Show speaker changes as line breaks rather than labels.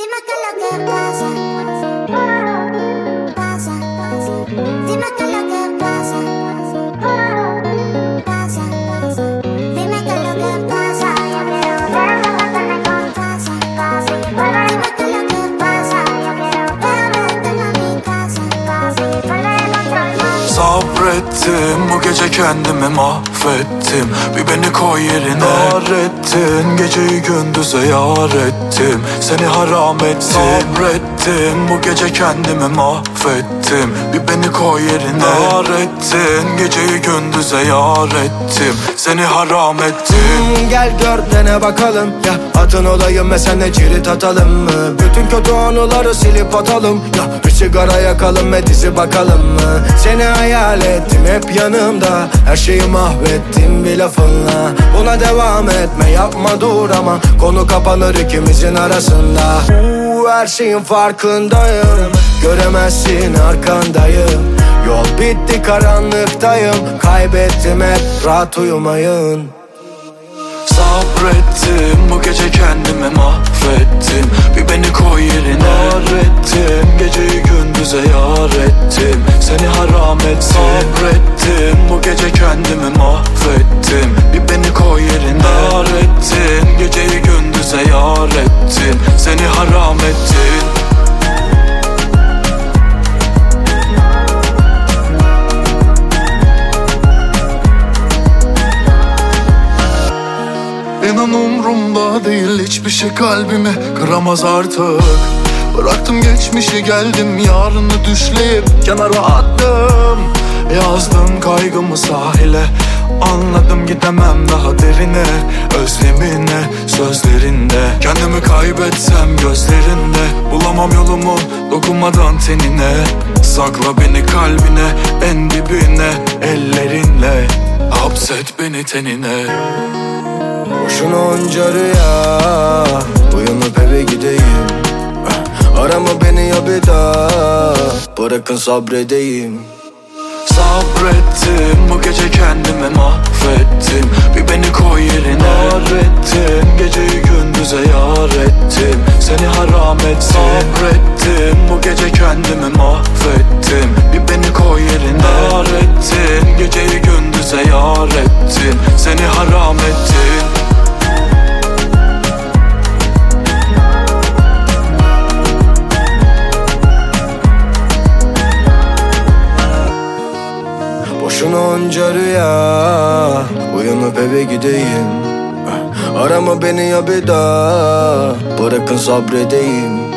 Dime qué es lo que pasa.
Sabrettim bu gece kendimi mahvettim. Bir beni koy yerine. Dar ettin geceyi gündüze yar ettim. Seni haram ettim. Sabrettim bu gece kendimi mahvettim. Bir beni koy yerine. Dar ettin geceyi gündüze yar ettim. Seni haram ettim.
Hmm, Gel gör dene bakalım. Ya atın olayım ve senle cirit atalım mı? Bütün kötü anıları silip atalım. Ya bir sigara yakalım ve dizi bakalım mı? Seni hayal ettim hep yanımda Her şeyi mahvettim bir lafınla Buna devam etme yapma dur ama Konu kapanır ikimizin arasında. Uuu, Her şeyin farkındayım Göremezsin arkandayım. Yol bitti karanlıktayım Kaybettim hep rahat uyumayın.
Sabrettim bu gece kendimi mahvettim. Bir beni koy yerine. Yar ettim geceyi gündüze yar ettim Sabrettim bu gece kendimi mahvettim. Bir beni koy yerine. Yar ettin geceyi gündüze yar ettim Seni haram ettin. İnan umrumda değil hiçbir şey kalbimi kıramaz artık. Bıraktım geçmişi geldim yarını düşleyip kenara attım Yazdım kaygımı sahile. Anladım gidemem daha derine. Özlemine sözlerinde. Kendimi kaybetsem gözlerinde. Bulamam yolumu dokunmadan tenine. Sakla beni kalbine en dibine. Ellerinle hapset beni tenine.
Boşuna onca rüya Uyanıp eve gideyim. Arama beni ya bir daha Bırakın sabredeyim
Sabrettim bu gece kendimi mahvettim. Bir beni koy yerine. Yar ettin geceyi gündüze yar ettim. Seni haram ettim Sabrettim bu gece kendimi mahvettim
onca rüya. Uyanıp eve gideyim. Arama beni ya bir daha. Bırakın sabredeyim